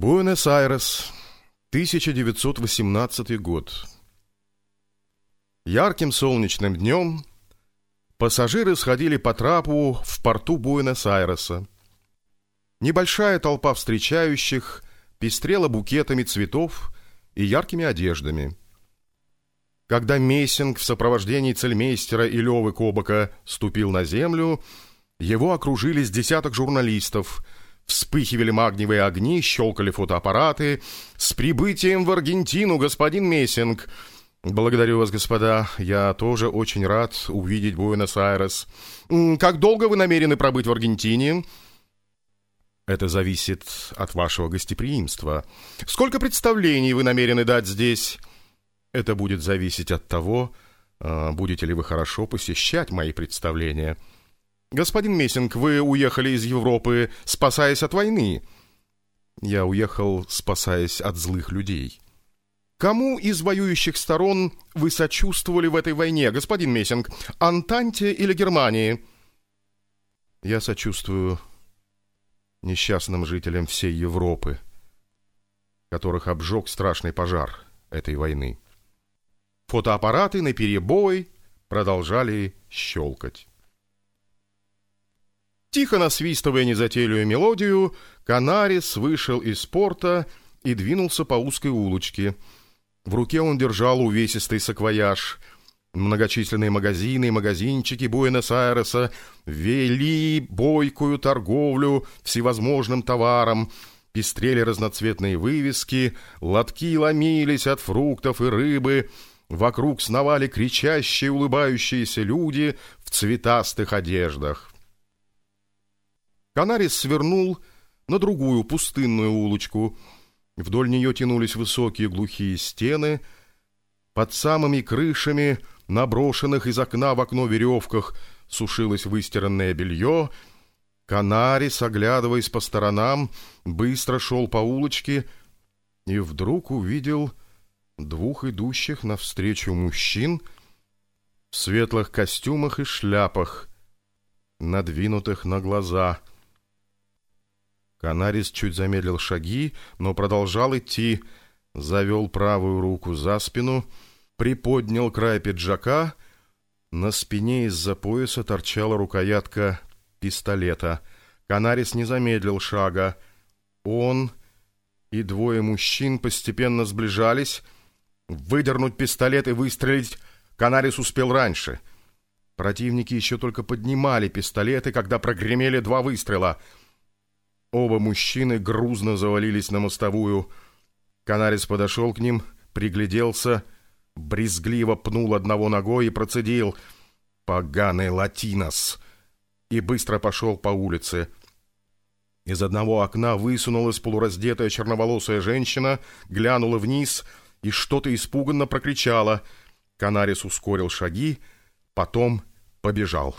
Буэнос-Айрес, 1918 год. Ярким солнечным днем пассажиры сходили по трапу в порту Буэнос-Айреса. Небольшая толпа встречающих пестрела букетами цветов и яркими одеждами. Когда Мессинг в сопровождении цельмейстера и Левы Кобака ступил на землю, его окружили с десяток журналистов – Вспыхивали магниевые огни, щелкали фотоаппараты. «С прибытием в Аргентину, господин Мессинг!» «Благодарю вас, господа. Я тоже очень рад увидеть Буэнос-Айрес. Как долго вы намерены пробыть в Аргентине?» «Это зависит от вашего гостеприимства. Сколько представлений вы намерены дать здесь?» «Это будет зависеть от того, а, будете ли вы хорошо посещать мои представления». «Господин Мессинг, вы уехали из Европы, спасаясь от войны». «Я уехал, спасаясь от злых людей». «Кому из воюющих сторон вы сочувствовали в этой войне, господин Мессинг? Антанте или Германии?» «Я сочувствую несчастным жителям всей Европы, которых обжег страшный пожар этой войны». Фотоаппараты на перебой продолжали щелкать. Тихо насвистывая незатейливую мелодию, Канарис вышел из порта и двинулся по узкой улочке. В руке он держал увесистый саквояж. Многочисленные магазины и магазинчики Буэнос-Айреса вели бойкую торговлю всевозможным товаром, пестрели разноцветные вывески, лотки ломились от фруктов и рыбы, вокруг сновали кричащие улыбающиеся люди в цветастых одеждах. Канарис свернул на другую пустынную улочку. Вдоль нее тянулись высокие глухие стены. Под самыми крышами, наброшенных из окна в окно веревках, сушилось выстиранное белье. Канарис, оглядываясь по сторонам, быстро шел по улочке и вдруг увидел двух идущих навстречу мужчин в светлых костюмах и шляпах, надвинутых на глаза — Канарис чуть замедлил шаги, но продолжал идти, завел правую руку за спину, приподнял край пиджака. На спине из-за пояса торчала рукоятка пистолета. Канарис не замедлил шага. Он и двое мужчин постепенно сближались. Выдернуть пистолет и выстрелить Канарис успел раньше. Противники еще только поднимали пистолеты, когда прогремели два выстрела — Оба мужчины грузно завалились на мостовую. Канарис подошел к ним, пригляделся, брезгливо пнул одного ногой и процедил «Поганый латинос!» и быстро пошел по улице. Из одного окна высунулась полураздетая черноволосая женщина, глянула вниз и что-то испуганно прокричала. Канарис ускорил шаги, потом побежал.